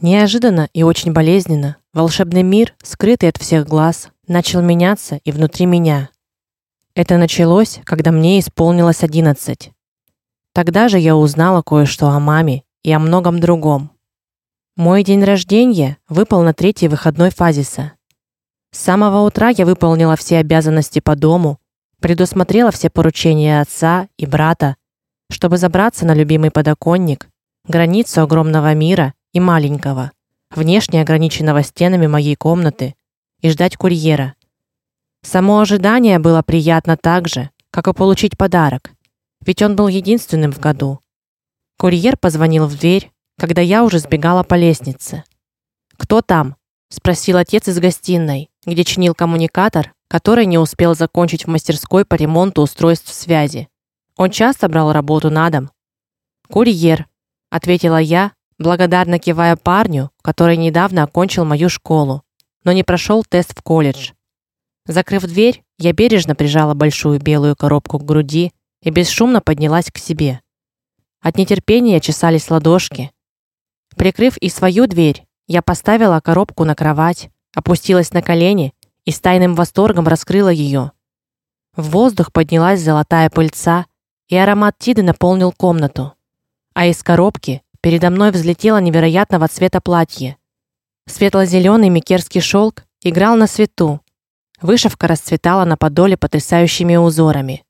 Неожиданно и очень болезненно волшебный мир, скрытый от всех глаз, начал меняться и внутри меня. Это началось, когда мне исполнилось 11. Тогда же я узнала кое-что о маме и о многом другом. Мой день рождения выпал на третий выходной фазиса. С самого утра я выполнила все обязанности по дому, предусмотрела все поручения отца и брата, чтобы забраться на любимый подоконник, границу огромного мира и маленького, внешне ограниченного стенами моей комнаты, и ждать курьера. Само ожидание было приятно так же, как и получить подарок ведь он был единственным в году. Курьер позвонил в дверь, когда я уже сбегала по лестнице. Кто там? спросил отец из гостиной, где чинил коммуникатор, который не успел закончить в мастерской по ремонту устройств связи. Он часто брал работу на дом. Курьер, ответила я, благодарно кивая парню, который недавно окончил мою школу, но не прошел тест в колледж. Закрыв дверь, я бережно прижала большую белую коробку к груди и бесшумно поднялась к себе. От нетерпения чесались ладошки. Прикрыв и свою дверь, я поставила коробку на кровать, опустилась на колени и с тайным восторгом раскрыла ее. В воздух поднялась золотая пыльца, и аромат тиды наполнил комнату. А из коробки передо мной взлетело невероятного цвета платье. светло зеленый микерский шелк играл на свету. Вышивка расцветала на подоле потрясающими узорами.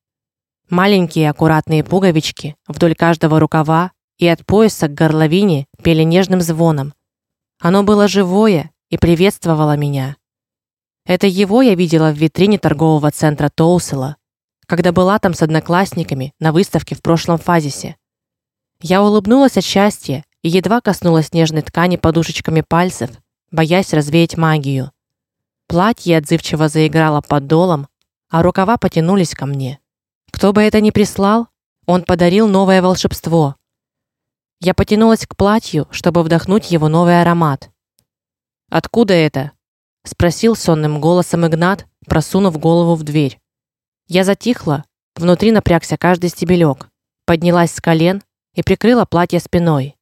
Маленькие аккуратные пуговички вдоль каждого рукава и от пояса к горловине пели нежным звоном. Оно было живое и приветствовало меня. Это его я видела в витрине торгового центра Тоусела, когда была там с одноклассниками на выставке в прошлом фазисе. Я улыбнулась от счастья и едва коснулась нежной ткани подушечками пальцев, боясь развеять магию. Платье отзывчиво заиграло под долом, а рукава потянулись ко мне. Кто бы это ни прислал, он подарил новое волшебство. Я потянулась к платью, чтобы вдохнуть его новый аромат. Откуда это? спросил сонным голосом Игнат, просунув голову в дверь. Я затихла, внутри напрягся каждый стебелек, поднялась с колен и прикрыла платье спиной.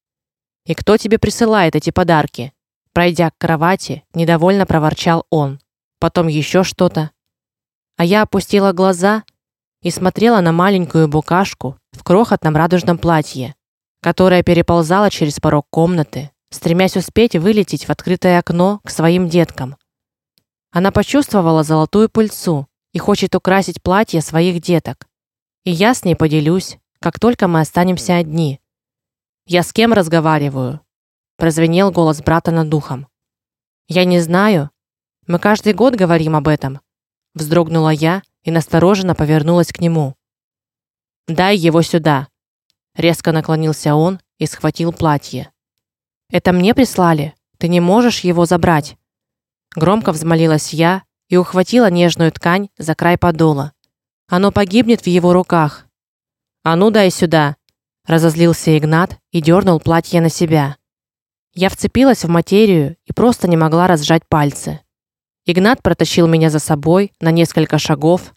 И кто тебе присылает эти подарки? Пройдя к кровати, недовольно проворчал он. Потом еще что-то. А я опустила глаза и смотрела на маленькую букашку в крохотном радужном платье, которая переползала через порог комнаты, стремясь успеть вылететь в открытое окно к своим деткам. Она почувствовала золотую пыльцу и хочет украсить платье своих деток. И я с ней поделюсь, как только мы останемся одни. Я с кем разговариваю? прозвенел голос брата над духом. Я не знаю. Мы каждый год говорим об этом, вздрогнула я и настороженно повернулась к нему. Дай его сюда. Резко наклонился он и схватил платье. Это мне прислали. Ты не можешь его забрать. Громко взмолилась я и ухватила нежную ткань за край подола. Оно погибнет в его руках. А ну дай сюда, разозлился Игнат и дернул платье на себя. Я вцепилась в материю и просто не могла разжать пальцы. Игнат протащил меня за собой на несколько шагов,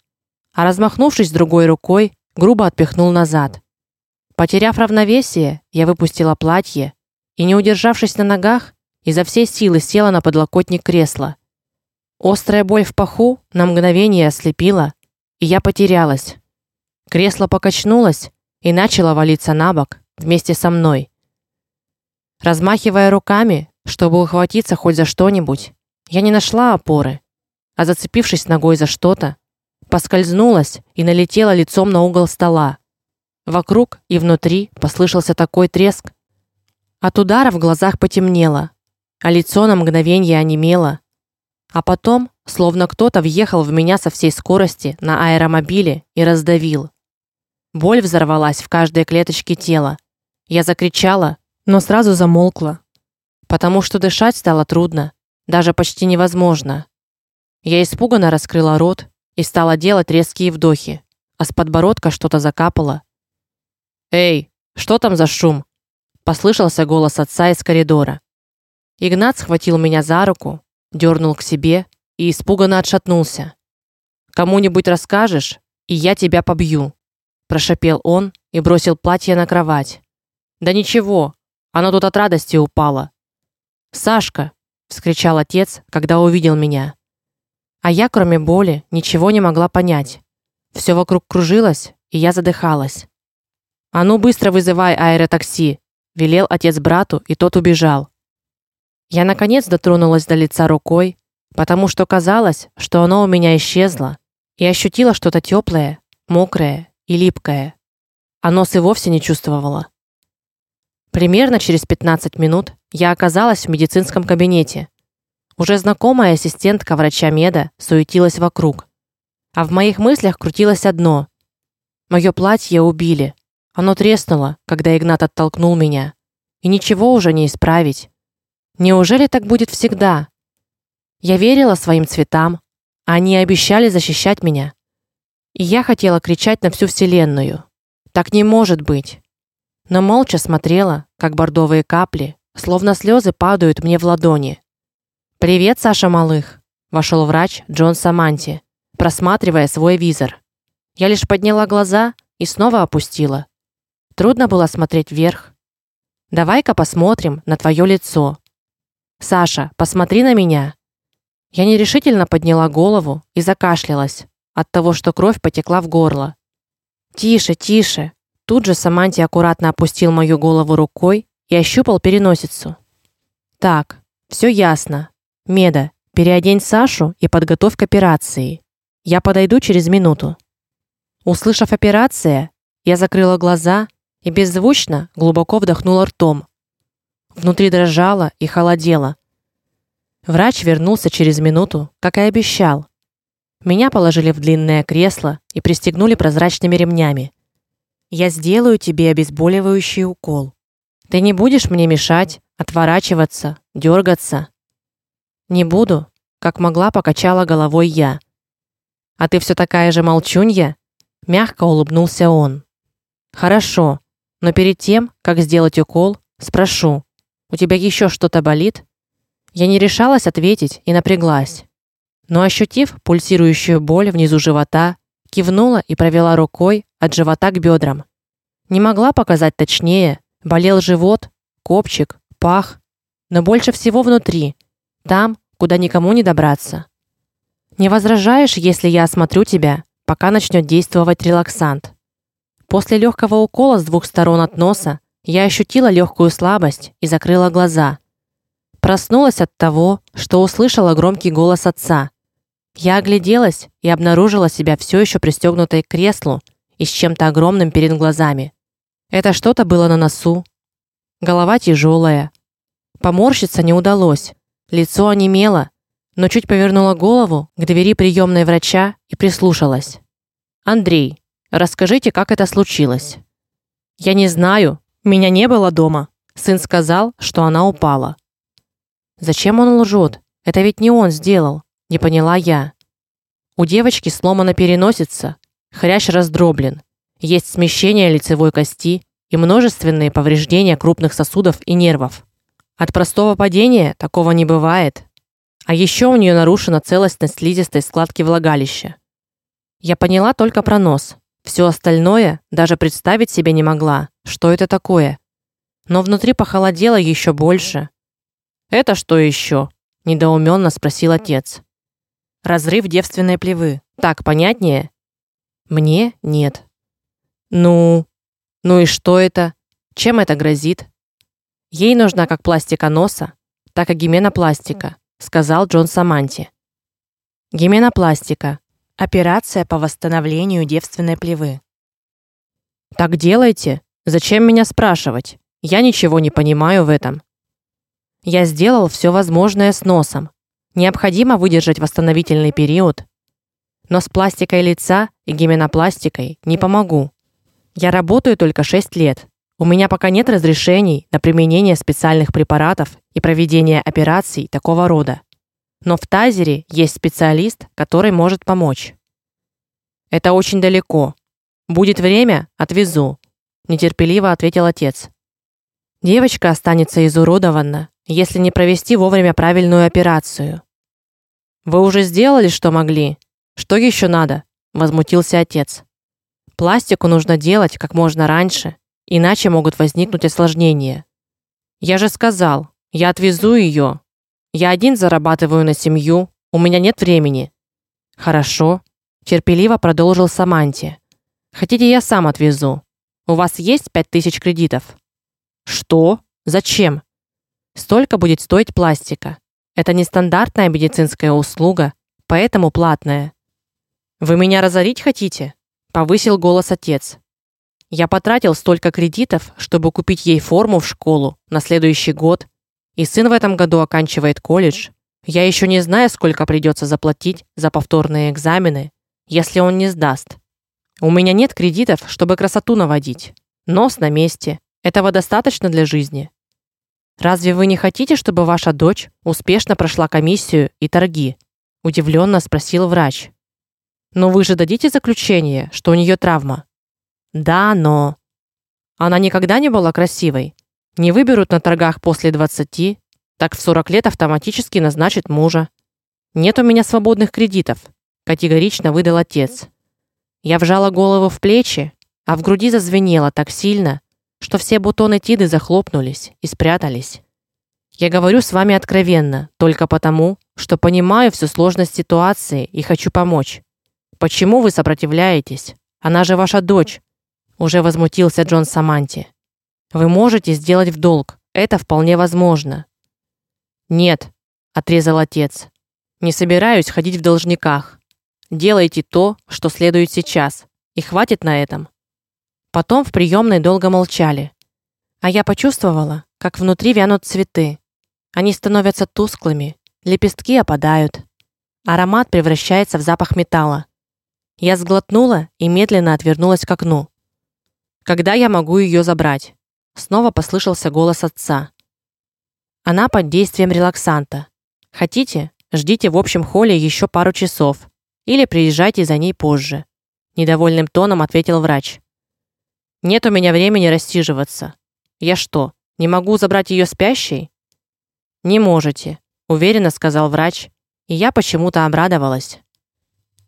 а размахнувшись другой рукой, грубо отпихнул назад. Потеряв равновесие, я выпустила платье и, не удержавшись на ногах, изо всей силы села на подлокотник кресла. Острая боль в паху на мгновение ослепила, и я потерялась. Кресло покачнулось и начало валиться на бок вместе со мной. Размахивая руками, чтобы ухватиться хоть за что-нибудь, я не нашла опоры, а зацепившись ногой за что-то, поскользнулась и налетела лицом на угол стола. Вокруг и внутри послышался такой треск. От удара в глазах потемнело, а лицо на мгновение онемело. А потом, словно кто-то въехал в меня со всей скорости на аэромобиле и раздавил. Боль взорвалась в каждой клеточке тела. Я закричала, но сразу замолкла, потому что дышать стало трудно даже почти невозможно. Я испуганно раскрыла рот и стала делать резкие вдохи, а с подбородка что-то закапало. "Эй, что там за шум?" послышался голос отца из коридора. Игнат схватил меня за руку, дернул к себе и испуганно отшатнулся. "Кому-нибудь расскажешь, и я тебя побью", прошипел он и бросил платье на кровать. "Да ничего, оно тут от радости упало. Сашка, вскричал отец, когда увидел меня. А я, кроме боли, ничего не могла понять. Все вокруг кружилось, и я задыхалась. А ну быстро вызывай аэротакси, велел отец брату, и тот убежал. Я наконец дотронулась до лица рукой, потому что казалось, что оно у меня исчезло, и ощутила что-то теплое, мокрое и липкое. А нос и вовсе не чувствовала. Примерно через 15 минут я оказалась в медицинском кабинете. Уже знакомая ассистентка врача Меда суетилась вокруг. А в моих мыслях крутилось одно: моё платье убили. Оно треснуло, когда Игнат оттолкнул меня. И ничего уже не исправить. Неужели так будет всегда? Я верила своим цветам, они обещали защищать меня. И я хотела кричать на всю вселенную: так не может быть. Но молча смотрела, как бордовые капли, словно слезы, падают мне в ладони. Привет, Саша Малых, вошел врач Джон Саманти, просматривая свой визор. Я лишь подняла глаза и снова опустила. Трудно было смотреть вверх. Давай-ка посмотрим на твое лицо. Саша, посмотри на меня. Я нерешительно подняла голову и закашлялась от того, что кровь потекла в горло. Тише, тише. Тут же Саманти аккуратно опустил мою голову рукой и ощупал переносицу. Так, все ясно. Меда, переодень Сашу и подготовь к операции. Я подойду через минуту. Услышав операция, я закрыла глаза и беззвучно глубоко вдохнула ртом. Внутри дрожало и холодело. Врач вернулся через минуту, как и обещал. Меня положили в длинное кресло и пристегнули прозрачными ремнями. Я сделаю тебе обезболивающий укол. Ты не будешь мне мешать, отворачиваться, дергаться. Не буду, как могла, покачала головой я. А ты все такая же молчунья, мягко улыбнулся он. Хорошо, но перед тем, как сделать укол, спрошу: у тебя еще что-то болит? Я не решалась ответить и напряглась. Но ощутив пульсирующую боль внизу живота, кивнула и провела рукой от живота к бедрам. Не могла показать точнее, болел живот, копчик, пах, но больше всего внутри, там, куда никому не добраться. Не возражаешь, если я осмотрю тебя, пока начнет действовать релаксант? После легкого укола с двух сторон от носа я ощутила легкую слабость и закрыла глаза. Проснулась от того, что услышала громкий голос отца. Я огляделась и обнаружила себя все еще пристегнутой к креслу и с чем-то огромным перед глазами. Это что-то было на носу. Голова тяжелая. Поморщиться не удалось. Лицо онемело, но чуть повернула голову к двери приемной врача и прислушалась. Андрей, расскажите, как это случилось? Я не знаю, меня не было дома. Сын сказал, что она упала. Зачем он лжет? Это ведь не он сделал, не поняла я. У девочки сломана переносица, хрящ раздроблен. Есть смещение лицевой кости и множественные повреждения крупных сосудов и нервов. От простого падения такого не бывает. А еще у нее нарушена целостность слизистой складки влагалища. Я поняла только про нос. Все остальное даже представить себе не могла, что это такое. Но внутри похолодело еще больше. Это что еще? недоуменно спросил отец. Разрыв девственной плевы. Так понятнее? Мне нет. Ну, ну и что это? Чем это грозит? Ей нужна как пластика носа, так и гименопластика, сказал Джон Саманти. Гименопластика Операция по восстановлению девственной плевы. Так делайте. Зачем меня спрашивать? Я ничего не понимаю в этом. Я сделал все возможное с носом. Необходимо выдержать восстановительный период. Но с пластикой лица и гименопластикой не помогу. Я работаю только 6 лет. У меня пока нет разрешений на применение специальных препаратов и проведение операций такого рода. Но в Тазере есть специалист, который может помочь. Это очень далеко. Будет время, отвезу, нетерпеливо ответил отец. Девочка останется изуродована, если не провести вовремя правильную операцию. Вы уже сделали, что могли. Что еще надо? возмутился отец. Пластику нужно делать как можно раньше, иначе могут возникнуть осложнения. Я же сказал, Я отвезу ее. Я один зарабатываю на семью, у меня нет времени. Хорошо, терпеливо продолжил Саманти. Хотите, я сам отвезу? У вас есть пять тысяч кредитов? Что? Зачем? Столько будет стоить пластика. Это не стандартная медицинская услуга, поэтому платная. Вы меня разорить хотите? повысил голос отец. Я потратил столько кредитов, чтобы купить ей форму в школу на следующий год, и сын в этом году оканчивает колледж. Я еще не знаю, сколько придется заплатить за повторные экзамены, если он не сдаст. У меня нет кредитов, чтобы красоту наводить. Нос на месте. Этого достаточно для жизни. Разве вы не хотите, чтобы ваша дочь успешно прошла комиссию и торги? удивленно спросил врач. Но вы же дадите заключение, что у нее травма. Да, но она никогда не была красивой. Не выберут на торгах после 20, так в 40 лет автоматически назначат мужа. Нет у меня свободных кредитов, категорично выдал отец. Я вжала голову в плечи, а в груди зазвенело так сильно, что все бутоны тиды захлопнулись и спрятались. Я говорю с вами откровенно, только потому, что понимаю всю сложность ситуации и хочу помочь. Почему вы сопротивляетесь? Она же ваша дочь, уже возмутился Джон Саманти. Вы можете сделать в долг. Это вполне возможно. Нет, отрезал отец. Не собираюсь ходить в должниках. Делайте то, что следует сейчас, и хватит на этом. Потом в приемной долго молчали. А я почувствовала, как внутри вянут цветы. Они становятся тусклыми, лепестки опадают. Аромат превращается в запах металла. Я сглотнула и медленно отвернулась к окну. Когда я могу ее забрать? Снова послышался голос отца. Она под действием релаксанта. Хотите? Ждите в общем холле еще пару часов или приезжайте за ней позже, недовольным тоном ответил врач. Нет у меня времени рассиживаться. Я что, не могу забрать ее спящей? Не можете, уверенно сказал врач, и я почему-то обрадовалась.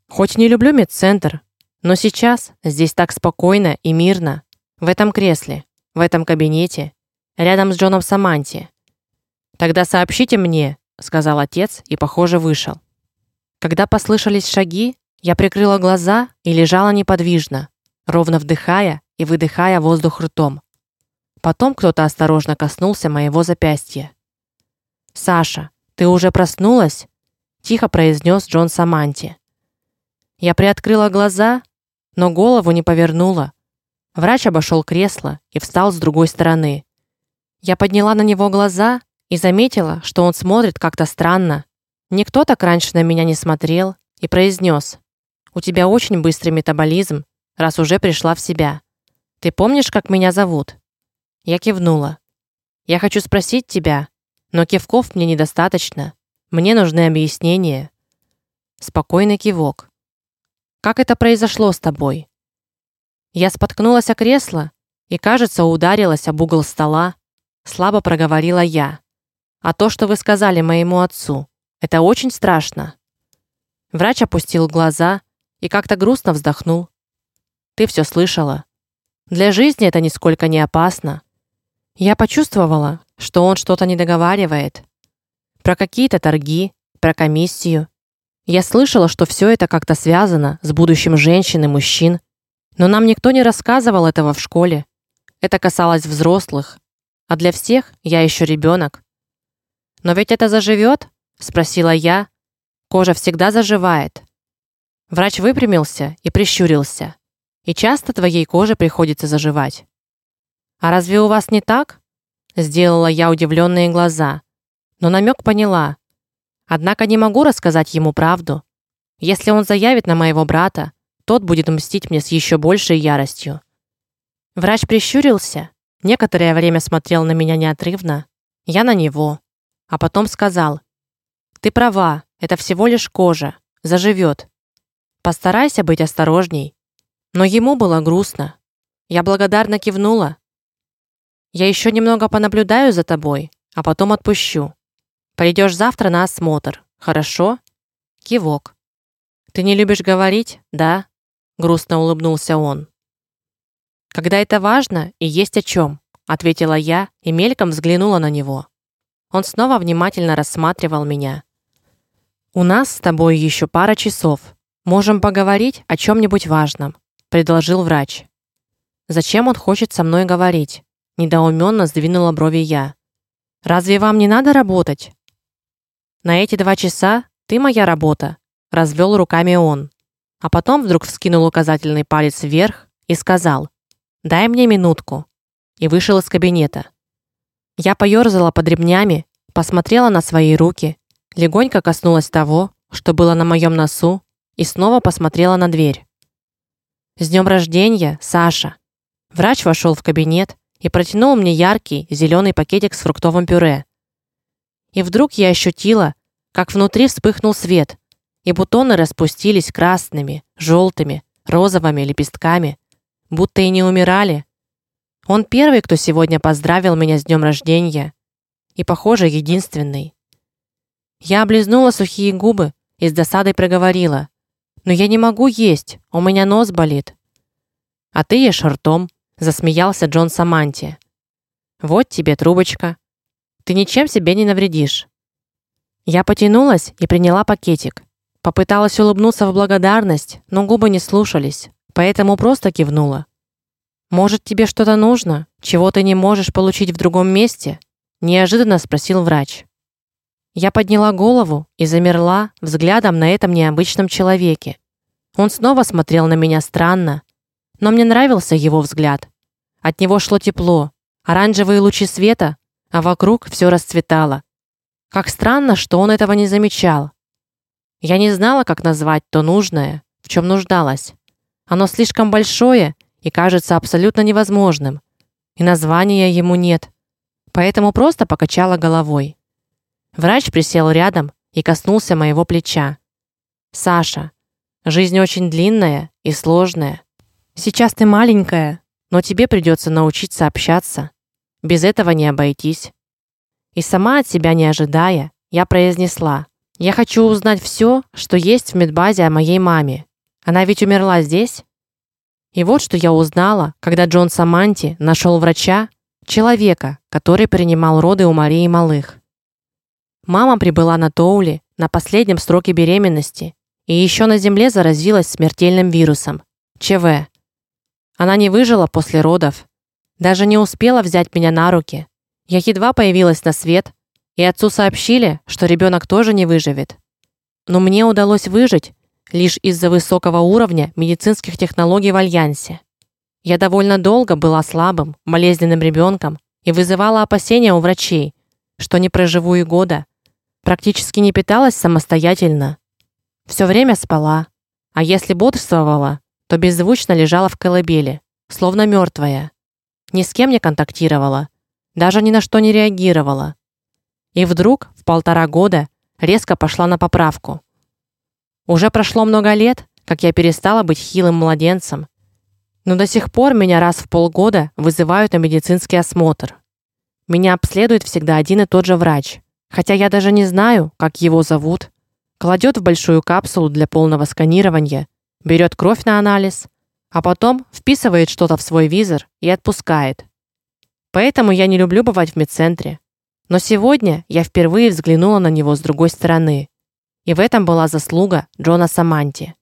Хоть не люблю медцентр, но сейчас здесь так спокойно и мирно, в этом кресле, в этом кабинете, рядом с Джоном Саманти. Тогда сообщите мне, сказал отец и, похоже, вышел. Когда послышались шаги, я прикрыла глаза и лежала неподвижно, ровно вдыхая и выдыхая воздух ртом. Потом кто-то осторожно коснулся моего запястья. "Саша, ты уже проснулась?" тихо произнес Джон Саманти. Я приоткрыла глаза, но голову не повернула. Врач обошел кресло и встал с другой стороны. Я подняла на него глаза и заметила, что он смотрит как-то странно. Никто так раньше на меня не смотрел и произнес: "У тебя очень быстрый метаболизм, раз уже пришла в себя. Ты помнишь, как меня зовут? Я кивнула. Я хочу спросить тебя, но кивков мне недостаточно. Мне нужны объяснения. Спокойный кивок. Как это произошло с тобой? Я споткнулась о кресло и, кажется, ударилась об угол стола, слабо проговорила я. А то, что вы сказали моему отцу, это очень страшно. Врач опустил глаза и как-то грустно вздохнул. Ты все слышала. Для жизни это нисколько не опасно. Я почувствовала, что он что-то не договаривает. Про какие-то торги, про комиссию. Я слышала, что все это как-то связано с будущим женщин и мужчин. Но нам никто не рассказывал этого в школе. Это касалось взрослых, а для всех я еще ребенок. Но ведь это заживет? спросила я. Кожа всегда заживает. Врач выпрямился и прищурился. И часто твоей коже приходится заживать. А разве у вас не так? сделала я удивленные глаза, но намек поняла. Однако не могу рассказать ему правду. Если он заявит на моего брата, тот будет мстить мне с еще большей яростью. Врач прищурился, некоторое время смотрел на меня неотрывно, я на него, а потом сказал: "Ты права, это всего лишь кожа, заживет. Постарайся быть осторожней". Но ему было грустно. Я благодарно кивнула. Я еще немного понаблюдаю за тобой, а потом отпущу. Пойдешь завтра на осмотр. Хорошо? Кивок. Ты не любишь говорить, да? грустно улыбнулся он. Когда это важно и есть о чем, ответила я и мельком взглянула на него. Он снова внимательно рассматривал меня. У нас с тобой еще пара часов. Можем поговорить о чем нибудь важном, предложил врач. Зачем он хочет со мной говорить? недоуменно сдвинула брови я. Разве вам не надо работать? На эти два часа ты моя работа, развел руками он. А потом вдруг вскинул указательный палец вверх и сказал: "Дай мне минутку". И вышел из кабинета. Я поёрзала под ремнями, посмотрела на свои руки, легонько коснулась того, что было на моем носу, и снова посмотрела на дверь. С днем рождения, Саша. Врач вошел в кабинет и протянул мне яркий зеленый пакетик с фруктовым пюре. И вдруг я ощутила, как внутри вспыхнул свет, и бутоны распустились красными, желтыми, розовыми лепестками, будто и не умирали. Он первый, кто сегодня поздравил меня с днем рождения, и, похоже, единственный. Я облизнула сухие губы и с досадой проговорила: "Но я не могу есть, у меня нос болит". "А ты ешь ртом", засмеялся Джон Саманти. "Вот тебе трубочка. Ты ничем себе не навредишь". Я потянулась и приняла пакетик. Попыталась улыбнуться в благодарность, но губы не слушались, поэтому просто кивнула. Может, тебе что-то нужно, чего ты не можешь получить в другом месте? неожиданно спросил врач. Я подняла голову и замерла взглядом на этом необычном человеке. Он снова смотрел на меня странно, но мне нравился его взгляд. От него шло тепло, оранжевые лучи света, а вокруг все расцветало. Как странно, что он этого не замечал. Я не знала, как назвать то нужное, в чем нуждалась. Оно слишком большое и кажется абсолютно невозможным. И названия ему нет. Поэтому просто покачала головой. Врач присел рядом и коснулся моего плеча. Саша, жизнь очень длинная и сложная. Сейчас ты маленькая, но тебе придется научиться общаться. Без этого не обойтись. И сама от себя не ожидая, я произнесла: "Я хочу узнать все, что есть в медбазе о моей маме. Она ведь умерла здесь?" И вот что я узнала, когда Джон Саманти нашел врача, человека, который принимал роды у Марии Малых. Мама прибыла на Тоули на последнем сроке беременности и еще на земле заразилась смертельным вирусом ЧВ. Она не выжила после родов, даже не успела взять меня на руки. Я едва появилась на свет, и отцу сообщили, что ребенок тоже не выживет. Но мне удалось выжить лишь из-за высокого уровня медицинских технологий в альянсе. Я довольно долго была слабым, болезненным ребенком и вызывала опасения у врачей, что не проживу и года. Практически не питалась самостоятельно. все время спала, а если бодрствовала, то беззвучно лежала в колыбели, словно мертвая. Ни с кем не контактировала, даже ни на что не реагировала. И вдруг в полтора года резко пошла на поправку. Уже прошло много лет, как я перестала быть хилым младенцем. Но до сих пор меня раз в полгода вызывают на медицинский осмотр. Меня обследует всегда один и тот же врач, хотя я даже не знаю, как его зовут. Кладет в большую капсулу для полного сканирования, берет кровь на анализ, а потом вписывает что-то в свой визор и отпускает. Поэтому я не люблю бывать в медцентре. Но сегодня я впервые взглянула на него с другой стороны. И в этом была заслуга Джона Саманти.